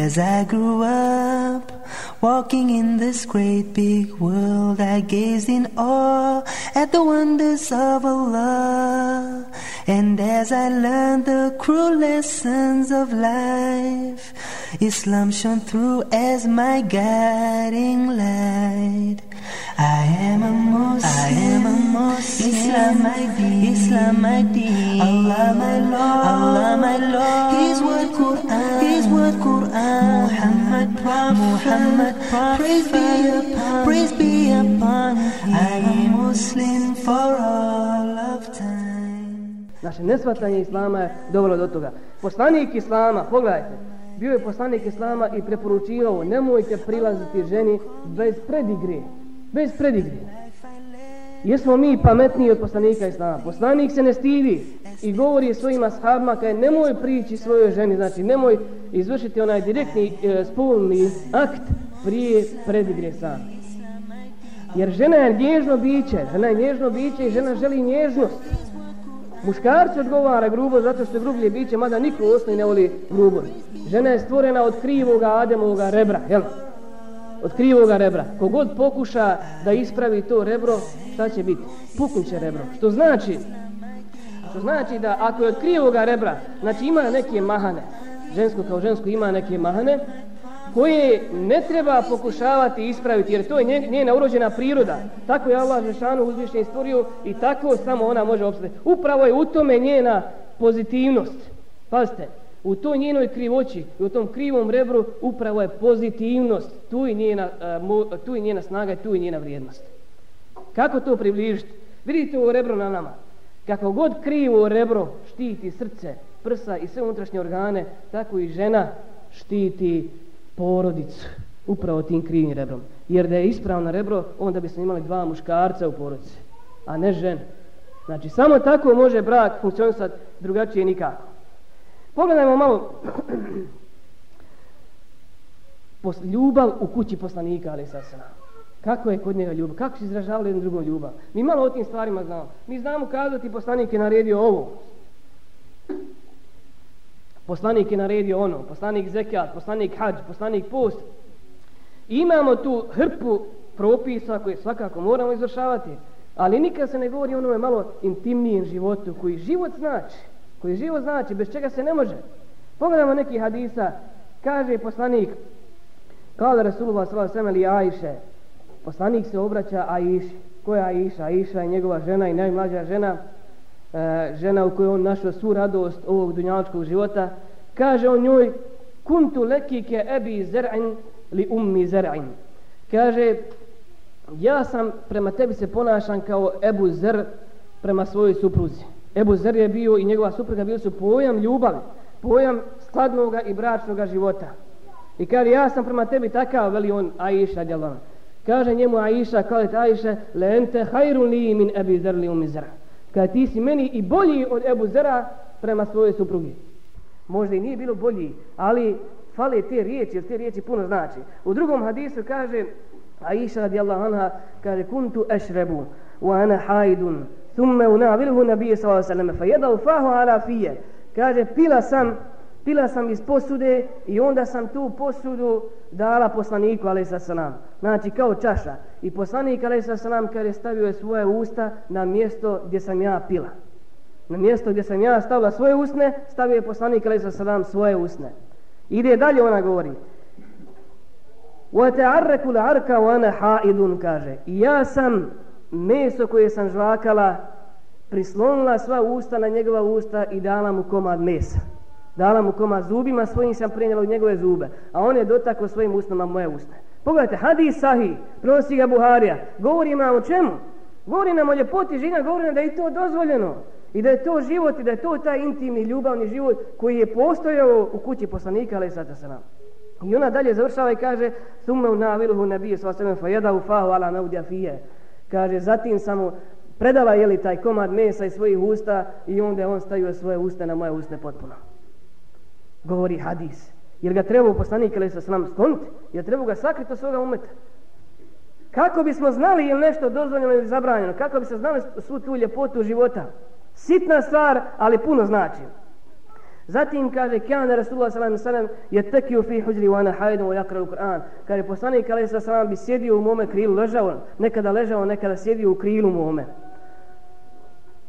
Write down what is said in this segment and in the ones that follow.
As I grew up, walking in this great big world, I gazed in awe at the wonders of Allah. And as I learned the cruel lessons of life, Islam shone through as my guiding light. I am a Muslim, I am a Muslim. Islam my deen, Islam my deen. Allah my Lord, Allah my Lord. His word Quran, His word Quran. Muhammad Muhammad. Praise be upon, praise be upon. I am Muslim for all of time. Naše nesvatanje Islama je dovelo do toga. Poslanik Islama, pogledajte, bio je poslanik Islama i preporučivao nemojte prilaziti ženi bez predigre. Bez predigre. Jesmo mi pametniji od poslanika Islama. Poslanik se ne stidi i govori svojim ashabima kaj nemoj prići svojoj ženi, znači nemoj izvršiti onaj direktni e, spolni akt prije predigre sam. Jer žena je nježno biće, žena je nježno biće i žena želi nježnost. Muškarci odgovara grubo zato što je grublje biće, mada niko u osnovi ne voli grubo. Žena je stvorena od krivoga Ademovoga rebra, jel? Od krivoga rebra. Kogod pokuša da ispravi to rebro, šta će biti? Puknuće rebro. Što znači? Što znači da ako je od krivoga rebra, znači ima neke mahane, žensko kao žensko ima neke mahane, koje ne treba pokušavati ispraviti, jer to je njena urođena priroda. Tako je Allah Žešanu uzvišnje stvorio i tako samo ona može obstaviti. Upravo je u tome njena pozitivnost. Pazite, u toj njenoj krivoći i u tom krivom rebru upravo je pozitivnost. Tu je njena, e, tu je njena snaga i tu je njena vrijednost. Kako to približiti? Vidite ovo rebro na nama. Kako god krivo rebro štiti srce, prsa i sve unutrašnje organe, tako i žena štiti porodicu upravo tim krivim rebrom. Jer da je ispravno rebro, onda bismo imali dva muškarca u porodici, a ne žen. Znači, samo tako može brak funkcionisati drugačije nikako. Pogledajmo malo ljubav u kući poslanika, ali sad se Kako je kod njega ljubav? Kako se izražavali jednom drugom ljubav? Mi malo o tim stvarima znamo. Mi znamo kazati poslanik je naredio ovo poslanik je naredio ono, poslanik zekijat, poslanik hađ, poslanik post. I imamo tu hrpu propisa koje svakako moramo izvršavati, ali nikad se ne govori onome malo intimnijem životu, koji život znači, koji život znači, bez čega se ne može. Pogledamo neki hadisa, kaže poslanik, kao Rasulullah s.a.v. ili Ajše, poslanik se obraća Ajši. Ko je Ajša? Ajša je njegova žena i najmlađa žena, E, žena u kojoj on našao svu radost ovog dunjačkog života, kaže on njoj kuntu lekike ebi zer'in li ummi zer'in. Kaže, ja sam prema tebi se ponašan kao Ebu Zer prema svojoj supruzi. Ebu Zer je bio i njegova supruga bili su pojam ljubavi, pojam skladnog i bračnog života. I kaže, ja sam prema tebi takav, veli on Aisha djelana. Kaže njemu Aisha, kaže ti Aisha, le ente hajru li min Ebi Zer li um Zer'in Kaže, ti si meni i bolji od Ebu Zera prema svojoj supruge. Možda i nije bilo bolji, ali fale te riječi, jer te riječi puno znači. U drugom hadisu kaže, Aisha radijallahu anha, kaže, kuntu ešrebu, wa ana hajdun, thumme unavilhu nabije sallallahu sallam, fa jedal fahu ala fije. Kaže, pila sam, pila sam iz posude i onda sam tu posudu dala poslaniku, alaih sallam. Znači, kao čaša. I poslanik alaih sallam kada je stavio svoje usta na mjesto gdje sam ja pila. Na mjesto gdje sam ja stavila svoje usne, stavio je poslanik alaih sallam svoje usne. Ide dalje ona govori. وَتَعَرَّكُ الْعَرْكَ وَأَنَا حَائِدٌ kaže. I ja sam meso koje sam žvakala prislonila sva usta na njegova usta i dala mu komad mesa. Dala mu komad zubima svojim sam prenjela u njegove zube. A on je dotakao svojim usnama moje usne. Pogledajte, hadis sahi, prosi ga Buharija, govori nam o čemu? Govori nam o ljepoti žena, govori nam da je to dozvoljeno. I da je to život i da je to taj intimni ljubavni život koji je postojao u kući poslanika, ali sada se nam. I ona dalje završava i kaže Thumme u naviluhu nabije sva sveme fa jeda u fahu ala naudja fije. Kaže, zatim samo predala jeli taj komad mesa iz svojih usta i onda on stavio svoje usta na moje usne potpuno. Govori hadis. Jer ga treba u poslanike ili sa nam skloniti? Jer treba ga sakriti od svoga umeta? Kako bismo znali je nešto dozvoljeno ili zabranjeno? Kako bi se znali svu tu ljepotu života? Sitna stvar, ali puno znači. Zatim kaže kana Rasulullah sallallahu alejhi ve sellem yattakiu fi hujri wa ana haidun wa yaqra al-Qur'an. Kaže poslanik alejhi sallam bi sjedio u mome krilu, ležao, nekada ležao, nekada sjedio u krilu mome.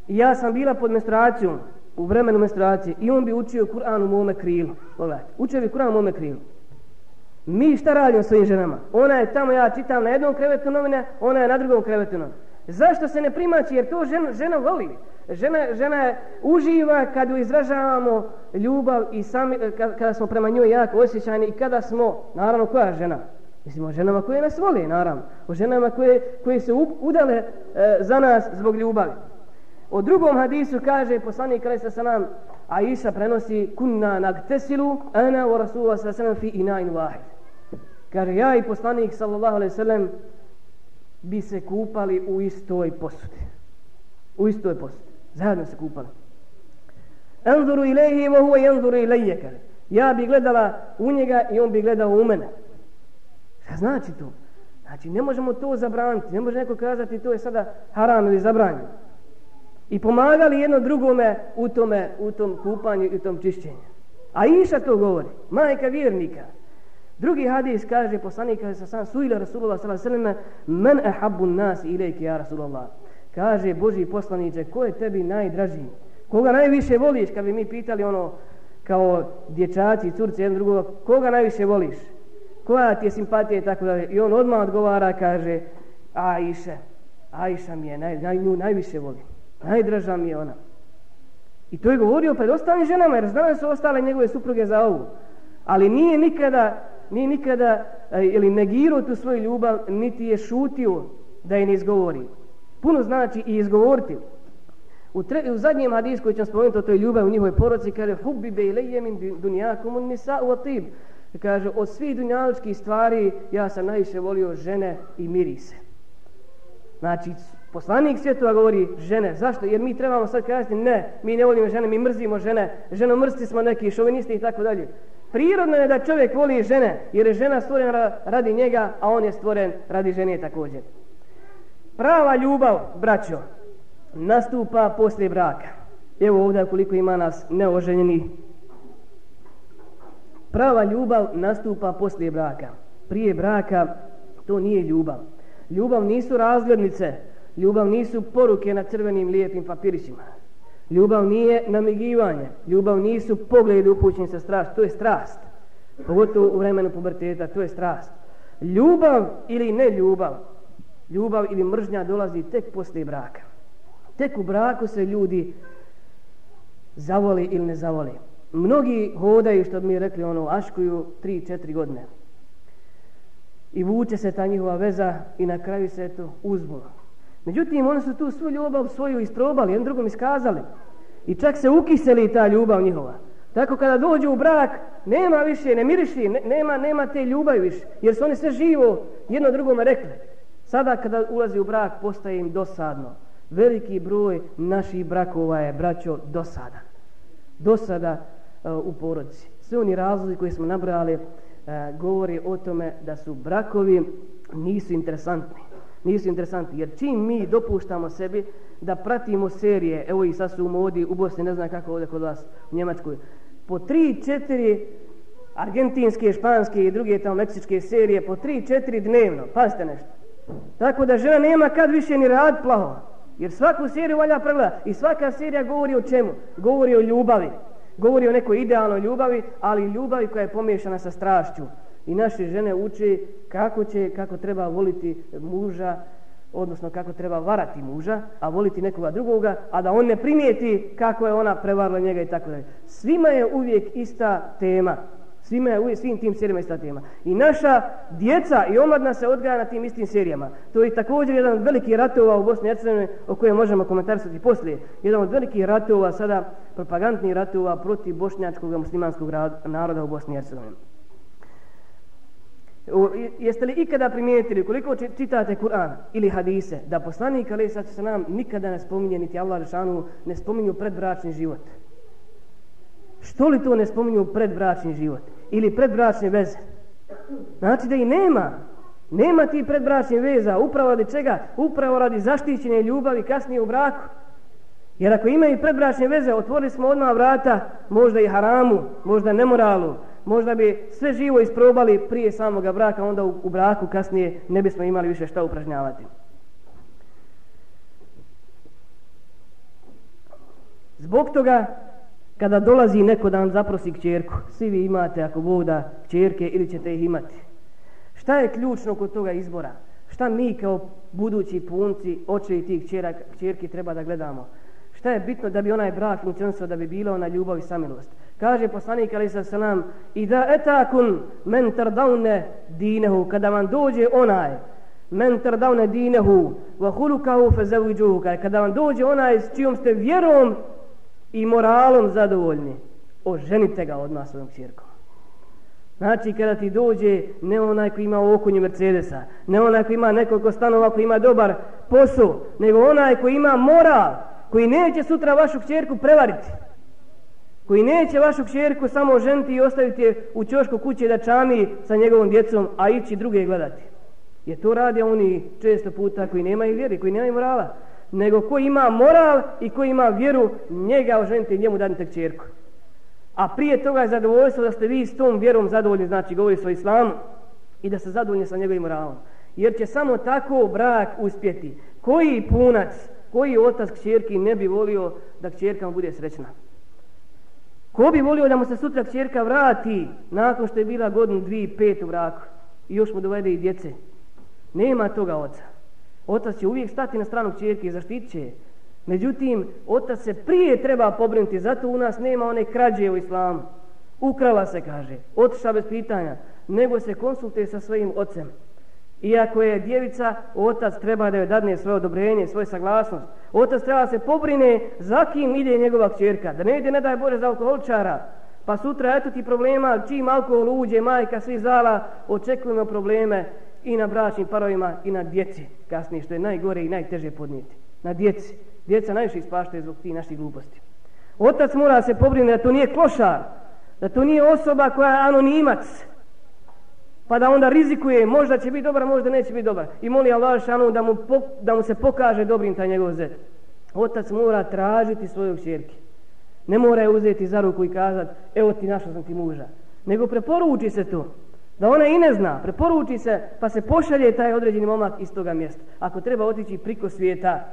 I ja sam bila pod menstruacijom, u vremenu menstruacije, i on bi učio Kur'an u mome krilu. Pogledajte, učio bi Kur'an u mome krilu. Mi šta radimo svojim ženama? Ona je tamo, ja čitam na jednom krevetu novine, ona je na drugom krevetu novine. Zašto se ne primači? Jer to žena, žena voli. Žena, žena uživa kad ju izražavamo ljubav i sami, eh, kada smo prema njoj jako osjećajni i kada smo, naravno koja žena? Mislim o ženama koje nas voli, naravno. O ženama koje, koje se udale e, za nas zbog ljubavi. O drugom hadisu kaže poslanik Krista sa nam, a Isa prenosi kunna nagtesilu ana wa rasulullah sallallahu alaihi fi inain wahid. Kaže ja i poslanik sallallahu alaihi sallam bi se kupali u istoj posudi. U istoj posudi. Zajedno se kupali. Enzuru ilaihi wa huwa yanzuru ilayya kaže. Ja bi gledala u njega i on bi gledao u mene. Šta znači to? Znači ne možemo to zabraniti. Ne može neko kazati to je sada haram ili zabranjeno i pomagali jedno drugome u tome u tom kupanju i u tom čišćenju. A Iša to govori, majka vjernika. Drugi hadis kaže poslanika sa sam suila Rasulullah sallallahu alejhi ve sellem men ahabbu nas ilayka ya Rasulullah. Kaže Boži poslanice, ko je tebi najdraži? Koga najviše voliš? Kad bi mi pitali ono kao dječaci, curce, jedan drugog, koga najviše voliš? Koja ti je simpatija i tako dalje? I on odmah odgovara, kaže, Aisha, Ajša mi je, naj, naj, nju najviše volim. Najdraža mi je ona. I to je govorio pred ostalim ženama, jer znali su ostale njegove supruge za ovu. Ali nije nikada, nije nikada e, ili negirao tu svoju ljubav, niti je šutio da je ne izgovori. Puno znači i izgovoriti. U, tre, u zadnjem hadisku koji ćemo spomenuti o toj ljubavi u njihovoj poroci, kaže Hubbi be min dunjakum un nisa u atib. Kaže, od svih dunjaličkih stvari ja sam najviše volio žene i mirise. Znači, Poslanik svjetova govori žene. Zašto? Jer mi trebamo sad kazati ne, mi ne volimo žene, mi mrzimo žene. Ženo mrsti smo neki šovinisti i tako dalje. Prirodno je da čovjek voli žene, jer je žena stvorena radi njega, a on je stvoren radi žene također. Prava ljubav, braćo, nastupa poslije braka. Evo ovdje koliko ima nas neoženjeni. Prava ljubav nastupa poslije braka. Prije braka to nije ljubav. Ljubav nisu razglednice, Ljubav nisu poruke na crvenim lijepim papirićima. Ljubav nije namigivanje. Ljubav nisu pogledi upućeni sa strast. To je strast. Pogotovo u vremenu puberteta. To je strast. Ljubav ili ne ljubav. Ljubav ili mržnja dolazi tek posle braka. Tek u braku se ljudi zavoli ili ne zavoli. Mnogi hodaju, što bi mi rekli, ono, aškuju 3-4 godine. I vuče se ta njihova veza i na kraju se to uzmu. Međutim, oni su tu svu ljubav svoju isprobali, jednom drugom iskazali. I čak se ukiseli ta ljubav njihova. Tako kada dođu u brak, nema više, ne miriši, ne, nema, nema te ljubavi više. Jer su oni sve živo jedno drugome rekli. Sada kada ulazi u brak, postaje im dosadno. Veliki broj naših brakova je, braćo, dosada. Dosada uh, u porodici. Sve oni razlozi koji smo nabrali uh, govori o tome da su brakovi nisu interesantni nisu interesantni, Jer čim mi dopuštamo sebi da pratimo serije, evo i sad su u modi u Bosni, ne znam kako ovdje kod vas u Njemačkoj, po tri, četiri argentinske, španske i druge tamo meksičke serije, po tri, četiri dnevno, pazite nešto. Tako da žena nema kad više ni rad plaho. Jer svaku seriju valja pregleda. I svaka serija govori o čemu? Govori o ljubavi. Govori o nekoj idealnoj ljubavi, ali ljubavi koja je pomiješana sa strašću i naše žene uče kako će, kako treba voliti muža, odnosno kako treba varati muža, a voliti nekoga drugoga, a da on ne primijeti kako je ona prevarila njega i tako dalje. Svima je uvijek ista tema. Svima je uvijek, svim tim serijama i tema. I naša djeca i omladna se odgaja na tim istim serijama. To je također jedan od velikih ratova u Bosni i Hercegovini o kojem možemo komentarisati poslije. Jedan od velikih ratova, sada propagandnih ratova protiv bošnjačkog muslimanskog naroda u Bosni i Hercegovini. Jeste li ikada primijetili koliko čitate Kur'an ili hadise da poslanik ali sad se nam nikada ne spominje niti Allah Žešanu ne spominju predbračni život? Što li to ne spominju predbračni život? Ili predbračne veze? Znači da i nema. Nema ti predbračnih veza. Upravo radi čega? Upravo radi zaštićene ljubavi kasnije u braku. Jer ako imaju predbračne veze, otvorili smo odmah vrata, možda i haramu, možda nemoralu, možda bi sve živo isprobali prije samoga braka, onda u, u braku kasnije ne bismo imali više šta upražnjavati. Zbog toga, kada dolazi neko da vam zaprosi kćerku, svi vi imate ako voda kćerke ili ćete ih imati. Šta je ključno kod toga izbora? Šta mi kao budući punci, oče i tih kćerki treba da gledamo? Šta je bitno da bi onaj brak funkcionisao, da bi bila ona ljubav i samilost? Kaže poslanik Ali sa salam i da etakun men tardavne dinehu kada vam dođe onaj men tardavne dinehu wa hulukahu fe kada vam dođe onaj s čijom ste vjerom i moralom zadovoljni oženite ga odmah svojom čirkom Znači kada ti dođe ne onaj koji ima okunju Mercedesa, ne onaj koji ima nekoliko stanova koji ima dobar posao, nego onaj koji ima moral, koji neće sutra vašu kćerku prevariti koji neće vašu kćerku samo ženiti i ostaviti je u čošku kuće da čami sa njegovom djecom, a ići druge gledati. Je to radi oni često puta koji nemaju vjeri, koji nemaju morala, nego ko ima moral i ko ima vjeru, njega oženite i njemu dadite kćerku. A prije toga je zadovoljstvo da ste vi s tom vjerom zadovoljni, znači govori svoj islam i da ste zadovoljni sa njegovim moralom. Jer će samo tako brak uspjeti. Koji punac, koji otac kćerki ne bi volio da kćerka bude srećna? Ko bi volio da mu se sutra kćerka vrati nakon što je bila godinu, dvije, pet u braku i još mu dovede i djece? Nema toga oca. Otac će uvijek stati na stranu čerke i zaštitit će. Međutim, otac se prije treba pobrinuti, zato u nas nema one krađe u islamu. Ukrala se, kaže, otiša bez pitanja, nego se konsultuje sa svojim ocem. Iako je djevica, otac treba da joj dadne svoje odobrenje, svoje saglasnost. Otac treba se pobrine za kim ide njegova kćerka. Da ne ide, ne daj Bože, za alkoholčara. Pa sutra, eto ti problema, čim alkohol uđe, majka svi zala, očekujemo probleme i na bračnim parovima i na djeci. Kasnije, što je najgore i najteže podnijeti. Na djeci. Djeca najviše ispaštaju zbog ti naših gluposti. Otac mora se pobrinuti da to nije klošar, da to nije osoba koja je anonimac, pa da onda rizikuje, možda će biti dobar, možda neće biti dobar. I moli Allah šanu da mu, po, da mu se pokaže dobrim taj njegov zet. Otac mora tražiti svoju čerke. Ne mora je uzeti za ruku i kazati, evo ti našao sam ti muža. Nego preporuči se to. Da ona i ne zna, preporuči se, pa se pošalje taj određeni momak iz toga mjesta. Ako treba otići priko svijeta,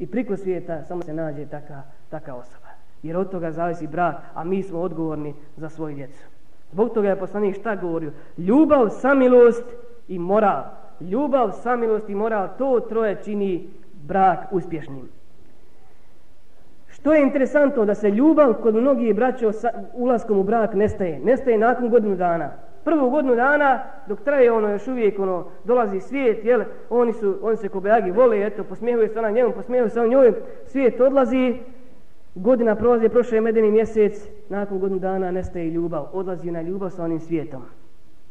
i priko svijeta samo se nađe taka, taka osoba. Jer od toga zavisi brak, a mi smo odgovorni za svoju djecu. Zbog toga je poslanik šta govorio? Ljubav, samilost i moral. Ljubav, samilost i moral, to troje čini brak uspješnim. Što je interesantno da se ljubav kod mnogih braća ulaskom u brak nestaje. Nestaje nakon godinu dana. Prvu godinu dana, dok traje ono još uvijek ono, dolazi svijet, jel, oni, su, oni se kobajagi vole, eto, posmijehuje se ona njemu, posmijehuje se on njoj, svijet odlazi, Godina prolazi, prošao je medeni mjesec, nakon godinu dana nestaje ljubav. Odlazi na ljubav sa onim svijetom.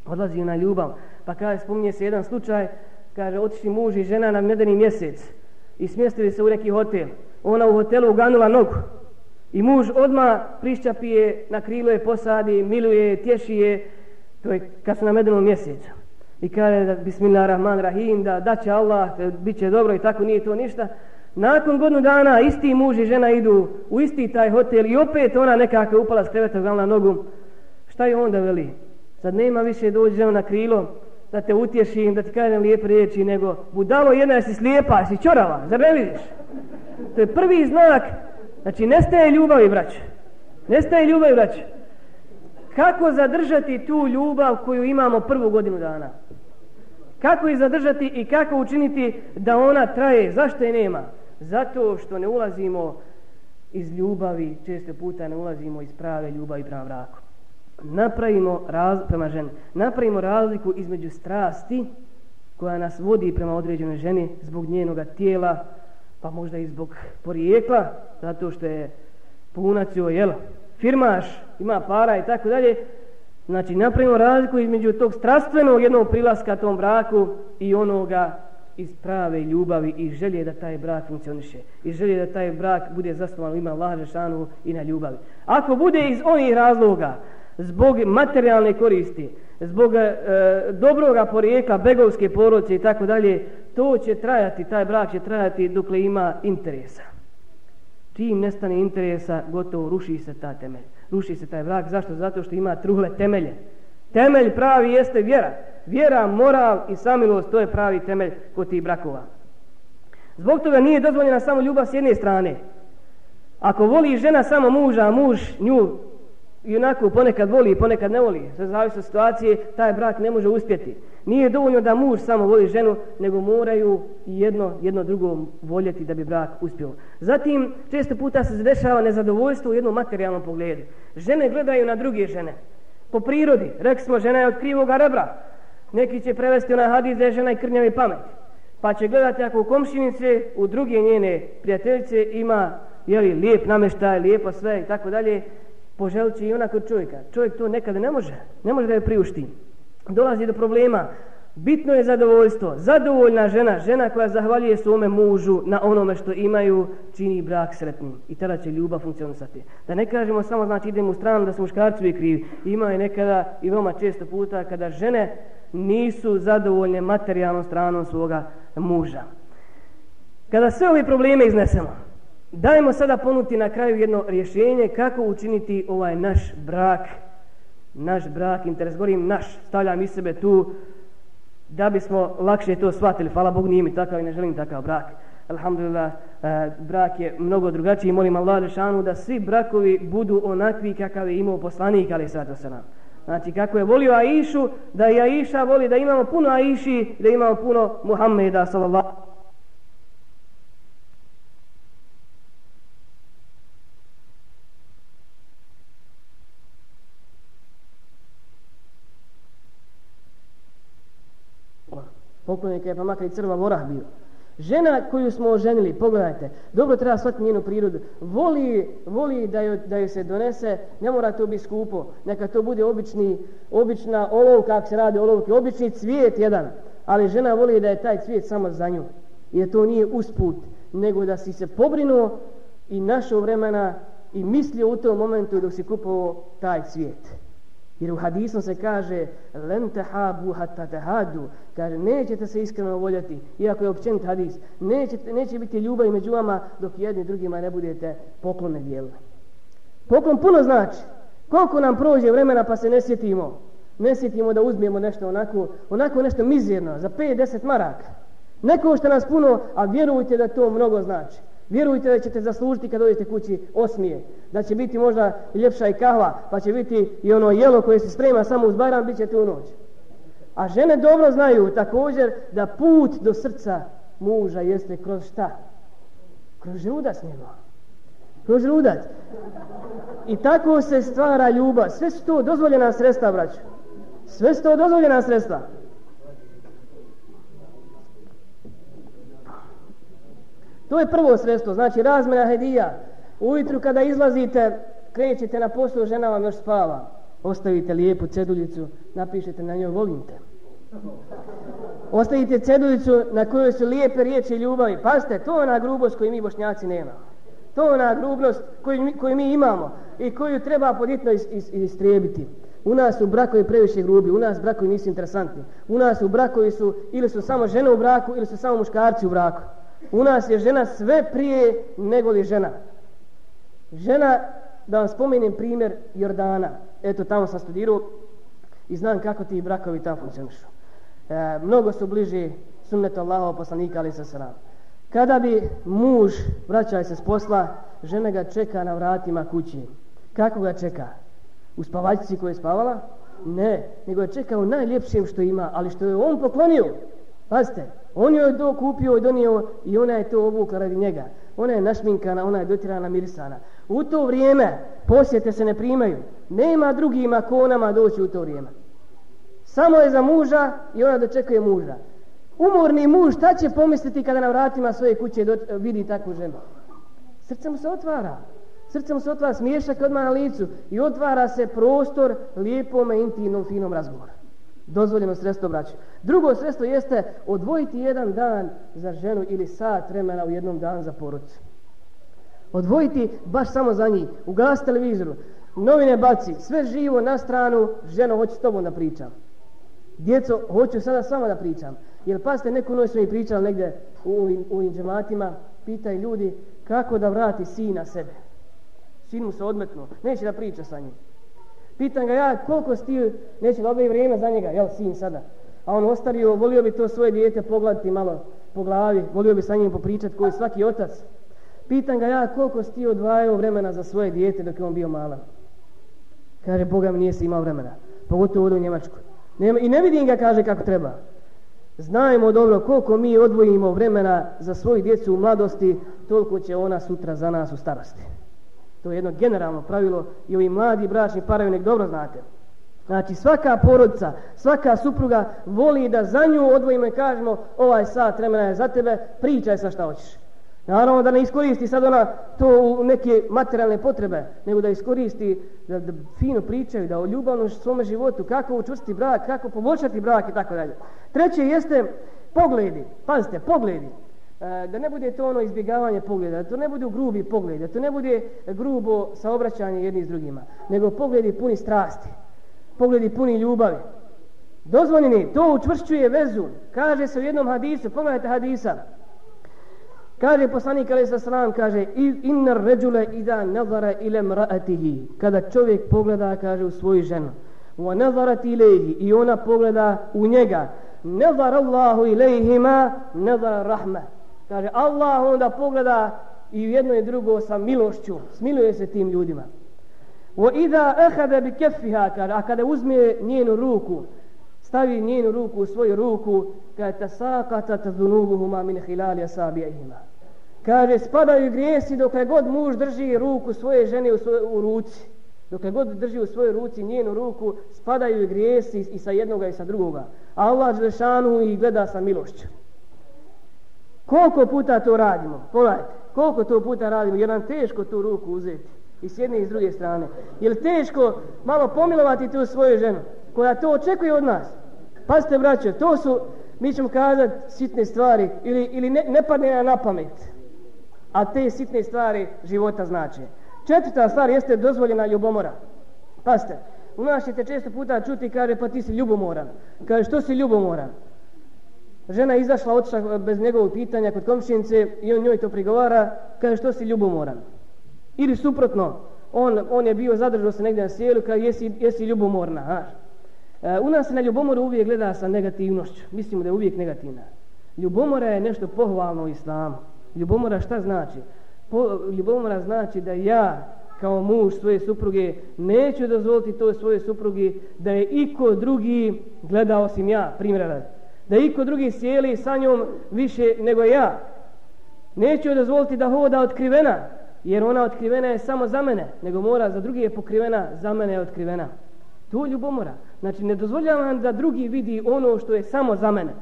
Odlazi na ljubav. Pa kaže, spominje se jedan slučaj, kaže, otišli muž i žena na medeni mjesec i smjestili se u neki hotel. Ona u hotelu uganula nogu. I muž odma prišćapije, na krilo je posadi, miluje, tješi je. To je kad se namedilo mjeseca. I kaže, da, bismillahirrahmanirrahim, da, da će Allah, bit će dobro i tako nije to ništa. Nakon godinu dana isti muž i žena idu u isti taj hotel i opet ona nekako upala s kreveta na nogu. Šta je onda veli? Sad nema više dođe žena na krilo da te utješim, da ti kažem lijepe riječi, nego budalo jedna jesi slijepa, jesi čorava, zar ne vidiš? To je prvi znak, znači nestaje ljubavi, braće. Nestaje ljubavi, braće. Kako zadržati tu ljubav koju imamo prvu godinu dana? Kako je zadržati i kako učiniti da ona traje? Zašto je nema? Zato što ne ulazimo iz ljubavi, često puta ne ulazimo iz prave ljubavi prema braku. Napravimo raz, prema ženi, napravimo razliku između strasti koja nas vodi prema određenoj ženi zbog njenoga tijela, pa možda i zbog porijekla, zato što je punac joj, jela firmaš, ima para i tako dalje, Znači, napravimo razliku između tog strastvenog jednog prilaska tom braku i onoga iz prave ljubavi i želje da taj brak funkcioniše. I želje da taj brak bude zasnovan ima Allah Žešanu i na ljubavi. Ako bude iz onih razloga, zbog materijalne koristi, zbog e, dobroga porijeka, begovske poroce i tako dalje, to će trajati, taj brak će trajati dokle ima interesa. Čim nestane interesa, gotovo ruši se ta temelj. Ruši se taj brak. Zašto? Zato što ima truhle temelje. Temelj pravi jeste vjera. Vjera, moral i samilost, to je pravi temelj kod tih brakova. Zbog toga nije dozvoljena samo ljubav s jedne strane. Ako voli žena samo muža, a muž nju i onako ponekad voli i ponekad ne voli, sve zavisi od situacije, taj brak ne može uspjeti. Nije dovoljno da muž samo voli ženu, nego moraju jedno, jedno drugo voljeti da bi brak uspio. Zatim, često puta se zadešava nezadovoljstvo u jednom materijalnom pogledu. Žene gledaju na druge žene. Po prirodi, rekli smo, žena je od krivoga rebra. Neki će prevesti onaj hadis da je žena i krnjavi pamet. Pa će gledati ako u komšinice, u druge njene prijateljice ima jeli, lijep nameštaj, lijepo sve i tako dalje, poželit će i ona kod čovjeka. Čovjek to nekada ne može, ne može da je priušti. Dolazi do problema. Bitno je zadovoljstvo. Zadovoljna žena, žena koja zahvaljuje svome mužu na onome što imaju, čini brak sretnim. I tada će ljubav funkcionisati. Da ne kažemo samo znači idemo u stranu da su muškarci uvijek krivi. Ima je nekada i veoma često puta kada žene nisu zadovoljne materijalnom stranom svoga muža. Kada sve ove probleme iznesemo, Dajmo sada ponuti na kraju jedno rješenje kako učiniti ovaj naš brak, naš brak, interes, govorim naš, stavljam iz sebe tu da bismo lakše to shvatili. Hvala Bog, nije mi takav i ne želim takav brak. Alhamdulillah, e, brak je mnogo drugačiji. Molim Allah Žešanu da svi brakovi budu onakvi kakav je imao poslanik, ali sada se nam. Znači, kako je volio Aishu, da i Aisha voli da imamo puno Aishi, da imamo puno Muhammeda, sallallahu poklonika je pa makar i crva vorah bio. Žena koju smo oženili, pogledajte, dobro treba shvatiti njenu prirodu, voli, voli da, joj, da joj se donese, ne mora to biti skupo, neka to bude obični, obična olovka, kak se radi olovke, obični cvijet jedan, ali žena voli da je taj cvijet samo za nju, jer to nije usput, nego da si se pobrinuo i našo vremena i mislio u tom momentu dok si kupovao taj cvijet. Jer u hadisom se kaže len tehabu hatta tehadu. Kaže, nećete se iskreno voljeti, iako je općenit hadis. Nećete, neće biti ljubav među vama dok jedni drugima ne budete poklone dijelili. Poklon puno znači. Koliko nam prođe vremena pa se ne sjetimo? Ne sjetimo da uzmijemo nešto onako, onako nešto mizirno, za 5-10 maraka. Neko što nas puno, a vjerujte da to mnogo znači. Vjerujte da ćete zaslužiti kad dođete kući osmije. Da će biti možda ljepša i kahva, pa će biti i ono jelo koje se sprema samo uz bajram, bit će tu noć. A žene dobro znaju također da put do srca muža jeste kroz šta? Kroz žudac njegov. Kroz žudac. I tako se stvara ljubav. Sve su to dozvoljena sredstva, braću. Sve su to dozvoljena sredstva. To je prvo sredstvo, znači razmjena hedija. Ujutru kada izlazite, krećete na poslu, žena vam još spava. Ostavite lijepu ceduljicu, napišete na njoj volim te. Ostavite ceduljicu na kojoj su lijepe riječi ljubavi. Pazite, to je ona grubost koju mi bošnjaci nema. To je ona grubnost koju mi, koju mi imamo i koju treba poditno is, is, istrijebiti. U nas su brakovi previše grubi, u nas brakovi nisu interesantni. U nas su brakovi su ili su samo žene u braku ili su samo muškarci u braku. U nas je žena sve prije nego li žena. Žena, da vam spomenem primjer Jordana. Eto, tamo sam studirao i znam kako ti brakovi tamo funkcionišu. E, mnogo su bliži sunnetu Allahova poslanika, ali sa sram. Kada bi muž vraćao se s posla, žena ga čeka na vratima kući. Kako ga čeka? U spavačici koja je spavala? Ne, nego je čekao najljepšim što ima, ali što je on poklonio. Pazite, On joj to kupio i donio i ona je to obukla radi njega. Ona je našminkana, ona je dotirana mirisana. U to vrijeme posjete se ne primaju. Nema drugima konama doći u to vrijeme. Samo je za muža i ona dočekuje muža. Umorni muž, šta će pomisliti kada na vratima svoje kuće do, vidi takvu ženu? Srce mu se otvara. Srce mu se otvara smiješak odmah na licu i otvara se prostor lijepome, i intimnom finom razgovoru dozvoljeno sredstvo braće. Drugo sredstvo jeste odvojiti jedan dan za ženu ili sat vremena u jednom dan za porodicu. Odvojiti baš samo za njih. Ugas televizoru, novine baci, sve živo na stranu, ženo, hoću s tobom da pričam. Djeco, hoću sada samo da pričam. Jer pazite, neku noć smo i pričali negdje u, u, u pitaj ljudi kako da vrati sina sebe. Sin mu se odmetnuo, neće da priča sa njim. Pitan ga ja koliko si ti, neće da odvoji vrijeme za njega, jel sin sada. A on ostario, volio bi to svoje dijete pogledati malo po glavi, volio bi sa njim popričati koji svaki otac. Pitan ga ja koliko si ti odvajao vremena za svoje dijete dok je on bio malan. Kaže, Boga mi nije si imao vremena, pogotovo u Njemačkoj. Nema, I ne vidim ga, kaže, kako treba. Znajmo dobro koliko mi odvojimo vremena za svoju djecu u mladosti, toliko će ona sutra za nas u starosti. To je jedno generalno pravilo i ovi mladi bračni parovi nek dobro znate. Znači svaka porodica, svaka supruga voli da za nju odvojimo i kažemo ovaj sat vremena je za tebe, pričaj sa šta hoćeš. Naravno da ne iskoristi sad ona to u neke materijalne potrebe, nego da iskoristi da, da fino pričaju, da o ljubavnom svome životu, kako učvrstiti brak, kako poboljšati brak i tako dalje. Treće jeste pogledi, pazite, pogledi. Da ne bude to ono izbjegavanje pogleda, da to ne bude grubi pogled, da to ne bude grubo saobraćanje jedni s drugima, nego pogledi puni strasti, pogledi puni ljubavi. Dozvoljeni, to učvršćuje vezu. Kaže se u jednom hadisu, pogledajte hadisa, Kaže poslanik Ali Sassalam, kaže Inna ređule ida nazara ile mraatihi Kada čovjek pogleda, kaže u svoju ženu. Wa nazarat ilaihi I ona pogleda u njega. Nazar Allahu ilaihima Nazar rahma. Kaže Allah onda pogleda i jedno i drugo sa milošću Smiluje se tim ljudima Wa idha akhadha bi kaffiha kaže, A kada uzme njenu ruku Stavi njenu ruku u svoju ruku Kaže tasakatat zunubuhuma min khilali asabi'ihima Kaže, spadaju grijesi dok god muž drži ruku svoje žene u, svoj, u ruci. Dok god drži u svojoj ruci njenu ruku, spadaju grijesi i sa jednoga i sa drugoga. A Allah Đelešanu i gleda sa milošću. Koliko puta to radimo? Pogledajte, koliko to puta radimo? jer nam teško tu ruku uzeti? I s jedne i s druge strane. Je teško malo pomilovati tu svoju ženu? Koja to očekuje od nas? Pazite, braćo, to su, mi ćemo kazati, sitne stvari. Ili, ili ne, ne padne na pamet a te sitne stvari života znače. Četvrta stvar jeste dozvoljena ljubomora. Pazite, u nas ćete često puta čuti kaže pa ti si ljubomoran. Kaže što si ljubomoran? Žena izašla otišla e, bez njegovog pitanja kod komšinice i on njoj to prigovara, kaže što si ljubomoran? Ili suprotno, on, on je bio zadržao se negdje na sjelu, kaže jesi, jesi ljubomorna. A? E, u nas se na ljubomoru uvijek gleda sa negativnošću. Mislimo da je uvijek negativna. Ljubomora je nešto pohvalno u islamu. Ljubomora šta znači? Po, ljubomora znači da ja kao muž svoje supruge neću dozvoliti toj svoje supruge da je iko drugi gleda osim ja, primjer radi. Da iko drugi sjeli sa njom više nego ja. Neću dozvoliti da hoda otkrivena, jer ona otkrivena je samo za mene, nego mora za drugi je pokrivena, za mene je otkrivena. To je ljubomora. Znači ne dozvoljavam da drugi vidi ono što je samo za mene.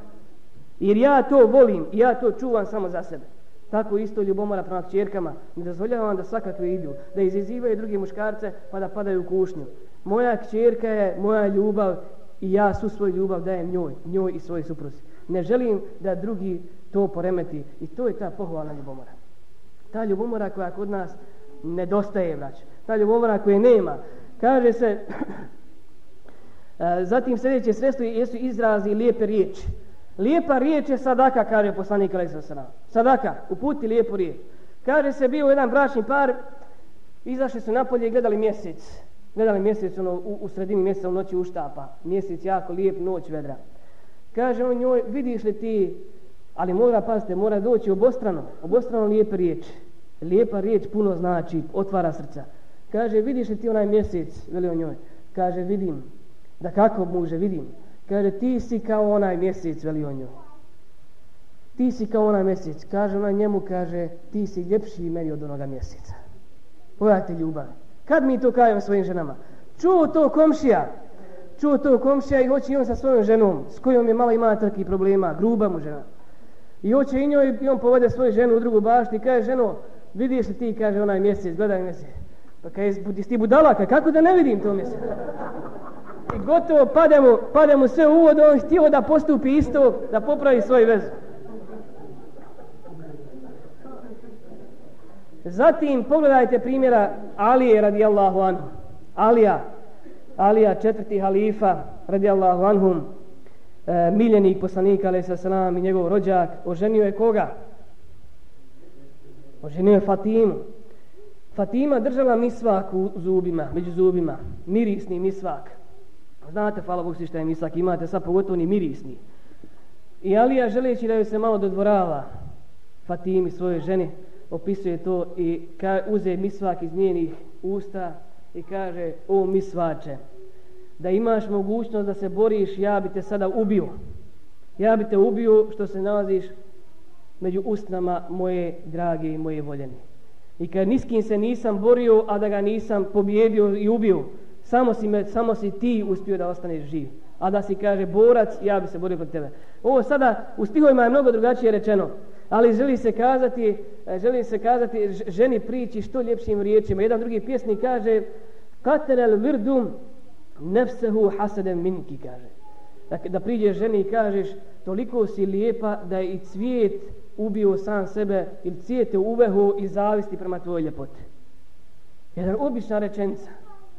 Jer ja to volim i ja to čuvam samo za sebe. Tako isto ljubomora prema čerkama. Ne dozvoljavam da svakakve idu. Da izizivaju drugi muškarce pa da padaju u kušnju. Moja čerka je moja ljubav i ja su svoju ljubav dajem njoj, njoj i svojoj supruzi. Ne želim da drugi to poremeti. I to je ta pohvalna ljubomora. Ta ljubomora koja kod nas nedostaje, vrać. Ta ljubomora koje nema. Kaže se, eh, zatim sljedeće sredstvo jesu izrazi lijepe riječi. Lijepa riječ je sadaka, kaže poslanik Alisa Sara. Sadaka, uputi lijepu riječ. Kaže se bio jedan bračni par, izašli su napolje i gledali mjesec. Gledali mjesec ono, u, u sredini mjeseca u noći uštapa. Mjesec jako lijep, noć vedra. Kaže on njoj, vidiš li ti, ali mora, pazite, mora doći obostrano, obostrano lijepe riječ. Lijepa riječ puno znači, otvara srca. Kaže, vidiš li ti onaj mjesec, veli on njoj. Kaže, vidim. Da kako muže, vidim. Kaže, ti si kao onaj mjesec, veli on njoj. Ti si kao onaj mjesec. Kaže ona njemu, kaže, ti si ljepši meni od onoga mjeseca. Pogledajte ljubav. Kad mi to kajemo svojim ženama? Čuo to komšija. Čuo to komšija i hoće i on sa svojom ženom, s kojom je malo ima trki problema, gruba mu žena. I hoće i njoj, i on povede svoju ženu u drugu baštu i kaže, ženo, vidiš li ti, kaže onaj mjesec, gledaj mjesec. Pa kaže, ti budala, kako da ne vidim to mjesec? i gotovo pademo, pademo sve u uvod, on htio da postupi isto, da popravi svoj vez. Zatim pogledajte primjera Alije radijallahu anhu. Alija, Alija četvrti halifa radijallahu anhum, e, miljenik poslanika alaih sallam i njegov rođak, oženio je koga? Oženio je Fatimu. Fatima držala misvak u zubima, među zubima. Mirisni misvak. Znate, hvala Bog, šta je misvak. Imate sad pogotovo ni mirisni. I Alija, želeći da joj se malo dodvorava Fatimi, svoje ženi, opisuje to i ka, uze misvak iz njenih usta i kaže, o misvače, da imaš mogućnost da se boriš, ja bi te sada ubio. Ja bi te ubio što se nalaziš među ustnama moje drage i moje voljene. I kad niskim se nisam borio, a da ga nisam pobjedio i ubio, samo si, me, samo si ti uspio da ostaneš živ. A da si kaže borac, ja bi se borio kod tebe. Ovo sada u stihovima je mnogo drugačije rečeno. Ali želi se kazati, e, želi se kazati ženi priči što ljepšim riječima. Jedan drugi pjesnik kaže Katerel virdum nefsehu hasadem minki, kaže. Dakle, da priđeš ženi i kažeš toliko si lijepa da je i cvijet ubio sam sebe ili cijete uveho i zavisti prema tvojoj ljepoti. Jedan obična rečenica.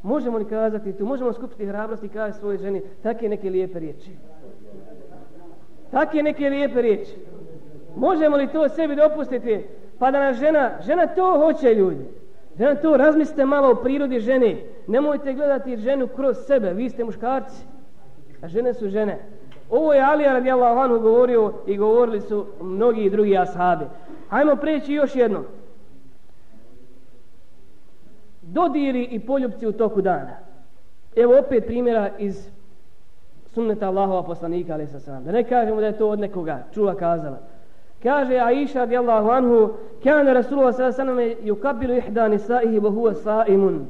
Možemo li kazati tu, možemo skupiti hrabrost i kazati svojoj ženi takve neke lijepe riječi. Takve neke lijepe riječi. Možemo li to sebi dopustiti? Pa da na žena, žena to hoće ljudi. Žena to, razmislite malo o prirodi žene. Nemojte gledati ženu kroz sebe, vi ste muškarci. A žene su žene. Ovo je Alija radijallahu anhu govorio i govorili su mnogi drugi ashabi. Hajmo preći još jedno. Dodiri i poljubci u toku dana. Evo opet primjera iz sunneta Allahova poslanika, ali sa sam. Da ne kažemo da je to od nekoga, čula kazala. Kaže Aisha radijallahu anhu, kana Rasulullah sallallahu alejhi ve sellem yuqabbilu ihda nisaihi wa huwa sa'imun,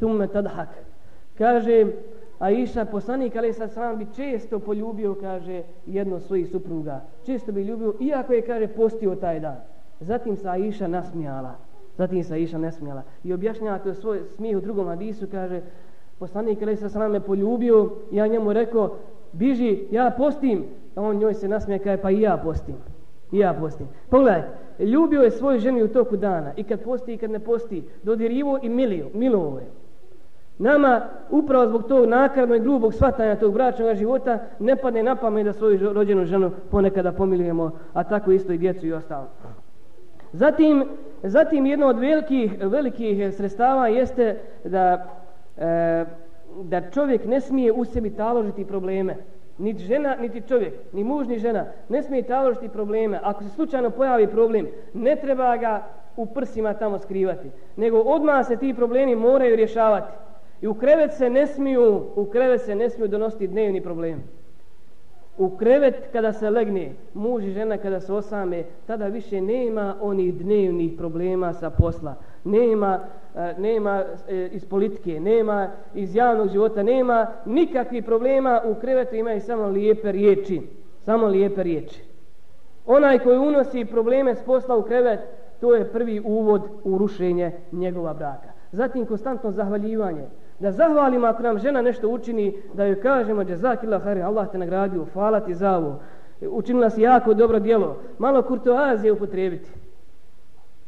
thumma tadhak. Kaže Aisha, poslanik Ali sa sam bi često poljubio, kaže, jedno svojih supruga. Često bi ljubio, iako je, kaže, postio taj dan. Zatim se Aisha nasmijala. Zatim se Aisha nasmijala. I objašnjava to svoj smijeh u drugom hadisu, kaže, poslanik Ali sa sam me poljubio, ja njemu rekao, biži, ja postim. A on njoj se nasmija, kaže, pa i ja postim. I ja postim. Pogledajte, ljubio je svoju ženu u toku dana. I kad posti i kad ne posti. Dodirivo i milio, milovo je. Nama, upravo zbog tog nakarnog i grubog shvatanja tog bračnog života, ne padne na pamet da svoju rođenu ženu ponekada pomilujemo, a tako isto i djecu i ostalo. Zatim, zatim jedno od velikih, velikih sredstava jeste da, e, da čovjek ne smije u sebi taložiti probleme. Niti žena, niti čovjek, ni muž, ni žena, ne smije taložiti probleme. Ako se slučajno pojavi problem, ne treba ga u prsima tamo skrivati, nego odmah se ti problemi moraju rješavati. I u krevet se ne smiju, u krevet se ne smiju donositi dnevni problemi. U krevet kada se legne, muž i žena kada se osame, tada više nema onih dnevnih problema sa posla. Nema, E, nema e, iz politike, nema iz javnog života, nema nikakvih problema. U krevetu imaju samo lijepe riječi. Samo lijepe riječi. Onaj koji unosi probleme s posla u krevet, to je prvi uvod u rušenje njegova braka. Zatim konstantno zahvaljivanje da zahvalimo ako nam žena nešto učini, da joj kažemo jazakillah hari, Allah te nagradio, hvala ti za ovo, učinila si jako dobro djelo, malo kurtoazije upotrebiti.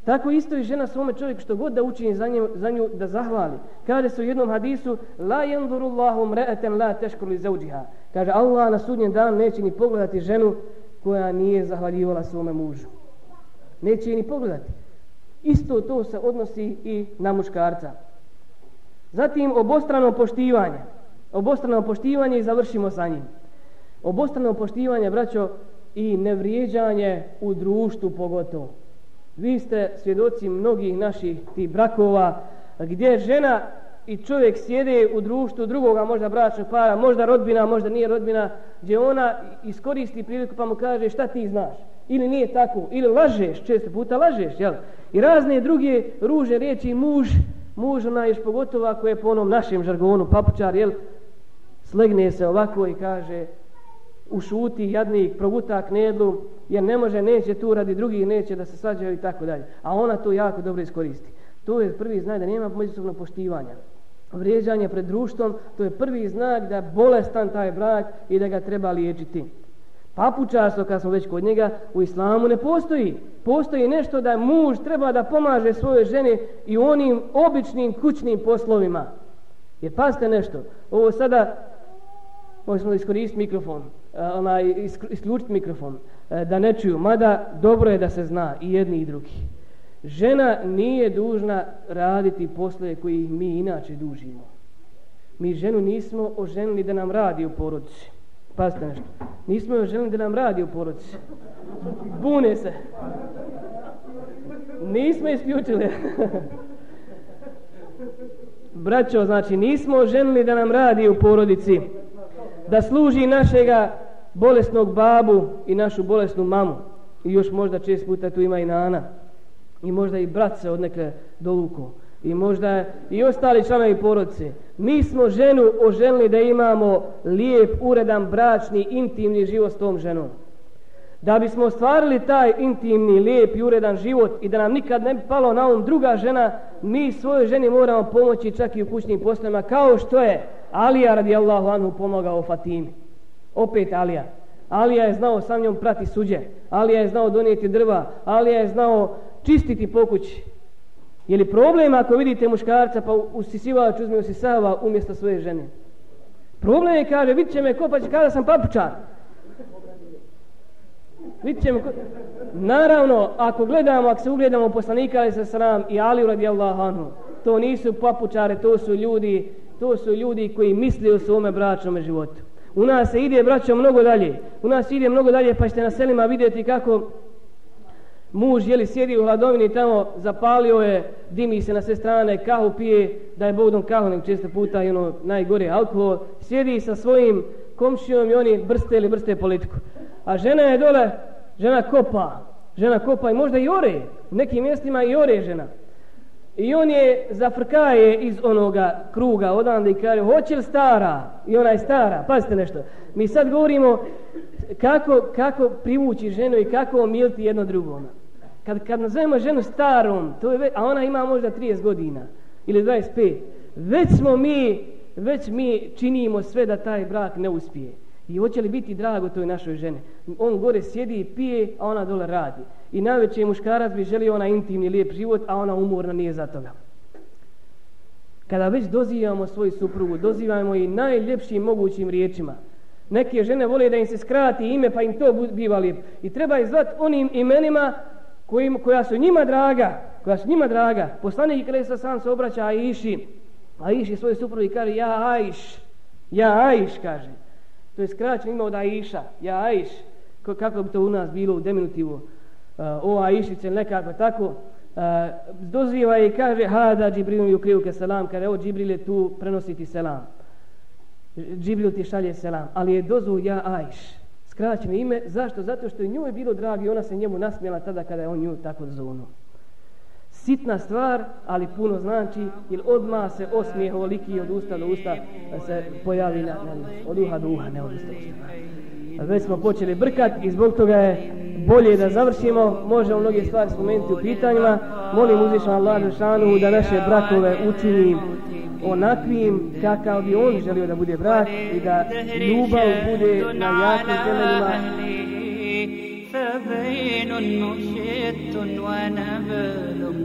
Tako isto i žena svome čovjeku što god da učini za nju, za nju da zahvali. Kaže se u jednom hadisu La yanzuru Allahu mra'atan la tashkuru li zawjiha. Kaže Allah na sudnjem danu neće ni pogledati ženu koja nije zahvaljivala svome mužu. Neće ni pogledati. Isto to se odnosi i na muškarca. Zatim obostrano poštivanje. Obostrano poštivanje i završimo sa njim. Obostrano poštivanje, braćo, i nevrijeđanje u društvu pogotovo. Vi ste svjedoci mnogih naših tih brakova gdje žena i čovjek sjede u društvu drugoga, možda bračnog para, možda rodbina, možda nije rodbina, gdje ona iskoristi priliku pa mu kaže šta ti znaš. Ili nije tako, ili lažeš, često puta lažeš, jel? I razne druge ruže riječi muž muž ona još pogotovo ako je po onom našem žargonu papučar, jel, slegne se ovako i kaže ušuti jadnik, proguta knedlu, jer ne može, neće tu radi drugih, neće da se svađaju i tako dalje. A ona to jako dobro iskoristi. To je prvi znak da nema međusobno poštivanja. Vrijeđanje pred društvom, to je prvi znak da bolestan taj brak i da ga treba liječiti. Papučarstvo, kad smo već kod njega, u islamu ne postoji. Postoji nešto da muž treba da pomaže svoje žene i onim običnim kućnim poslovima. Jer pazite nešto, ovo sada, možemo iskoristiti mikrofon, e, onaj, isključiti mikrofon, e, da ne čuju, mada dobro je da se zna i jedni i drugi. Žena nije dužna raditi posle koji mi inače dužimo. Mi ženu nismo oženili da nam radi u porodici. Pazite nešto. Nismo joj oženili da nam radi u porodici. Bune se. Nismo isključili. Braćo, znači nismo oženili da nam radi u porodici. Da služi našega bolesnog babu i našu bolesnu mamu. I još možda čest puta tu ima i nana. I možda i brat se odnekle dovuku. I možda i ostali članovi porodice. Mi smo ženu oženili da imamo lijep, uredan, bračni, intimni život s tom ženom. Da bismo ostvarili taj intimni, lijep i uredan život i da nam nikad ne bi palo na um druga žena, mi svojoj ženi moramo pomoći čak i u kućnim poslovima, kao što je Alija radijallahu anhu pomogao Fatimi. Opet Alija. Alija je znao sa njom prati suđe. Alija je znao donijeti drva. Alija je znao čistiti pokući. Je li problem ako vidite muškarca pa usisivač uzme usisava umjesto svoje žene? Problem je, kaže, vidit će me ko pa će kada sam papučar. Vidit će me ko... Naravno, ako gledamo, ako se ugledamo poslanika ali se sram i Ali radijallahu anhu, to nisu papučare, to su ljudi, to su ljudi koji misle o svome bračnom životu. U nas se ide, braćo, mnogo dalje. U nas ide mnogo dalje, pa ćete na selima vidjeti kako muž jeli sjedi u hladovini tamo, zapalio je, dimi se na sve strane, kahu pije, da je Bogdom kahu, nek često puta i ono najgore alkohol, sjedi sa svojim komšijom i oni brste ili brste politiku. A žena je dole, žena kopa, žena kopa i možda i ore, u nekim mjestima i ore žena. I on je zafrkaje iz onoga kruga odande i kaže, hoće li stara? I ona je stara, pazite nešto. Mi sad govorimo kako, kako privući ženu i kako omiliti jedno drugo. Kad, kad nazovemo ženu starom, to je, a ona ima možda 30 godina ili 25, već smo mi, već mi činimo sve da taj brak ne uspije. I hoće li biti drago toj našoj žene? On gore sjedi i pije, a ona dole radi. I najveće muškarac bi želio ona intimni lijep život, a ona umorna nije za toga. Kada već dozivamo svoju suprugu, dozivamo i najljepšim mogućim riječima. Neke žene vole da im se skrati ime, pa im to biva lijep. I treba izvat onim imenima kojim, koja su njima draga, koja su njima draga. Poslanik Kresa sam se obraća Aiši, Aiši svoje suprugi kaže, ja Aiš, ja Aiš, kaže. To je skraćeno ime od Aisha, ja Aiš. Kako bi to u nas bilo u deminutivu? Uh, o Aišice nekako tako. Uh, doziva i kaže, hada Džibrilu mi krivu selam, kaže, evo Džibril je tu prenositi selam. Džibril ti šalje selam, ali je dozu ja Aiš. Skraćeno ime, zašto? Zato što je njoj bilo dragi, i ona se njemu nasmijela tada kada je on nju tako zonuo sitna stvar, ali puno znači, jer odma se osmijeh ovoliki od usta do usta se pojavi na, na od uha do uha, ne od usta do usta. Već smo počeli brkat i zbog toga je bolje da završimo, možemo mnoge stvari spomenuti u pitanjima. Molim uzvišan Allah Žešanu da naše brakove učini onakvim kakav bi on želio da bude brak i da ljubav bude na jakim temeljima فبين مشت ونبل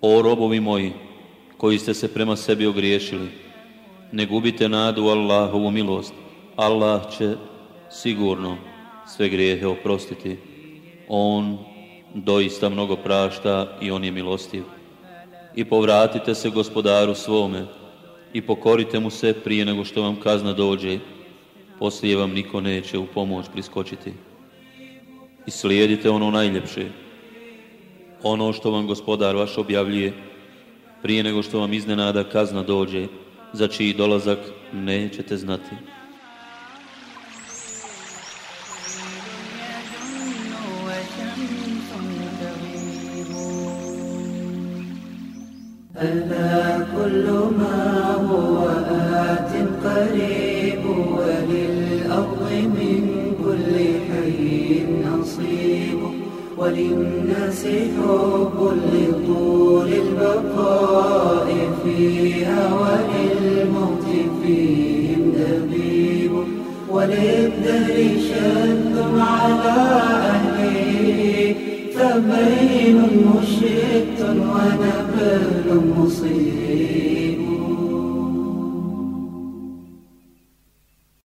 o robovi moji, koji ste se prema sebi ogriješili, ne gubite nadu u Allahovu milost. Allah će sigurno sve grijehe oprostiti. On doista mnogo prašta i on je milostiv. I povratite se gospodaru svome i pokorite mu se prije nego što vam kazna dođe. Poslije vam niko neće u pomoć priskočiti. I slijedite ono najljepše, ono što vam gospodar vaš objavljuje, prije nego što vam iznenada kazna dođe, za čiji dolazak nećete znati. ألا وللناس حب لطول البقاء فيها وللموت فيهم دبيب وللدهر شد على أهله فبين مشرق ونبل مصيب.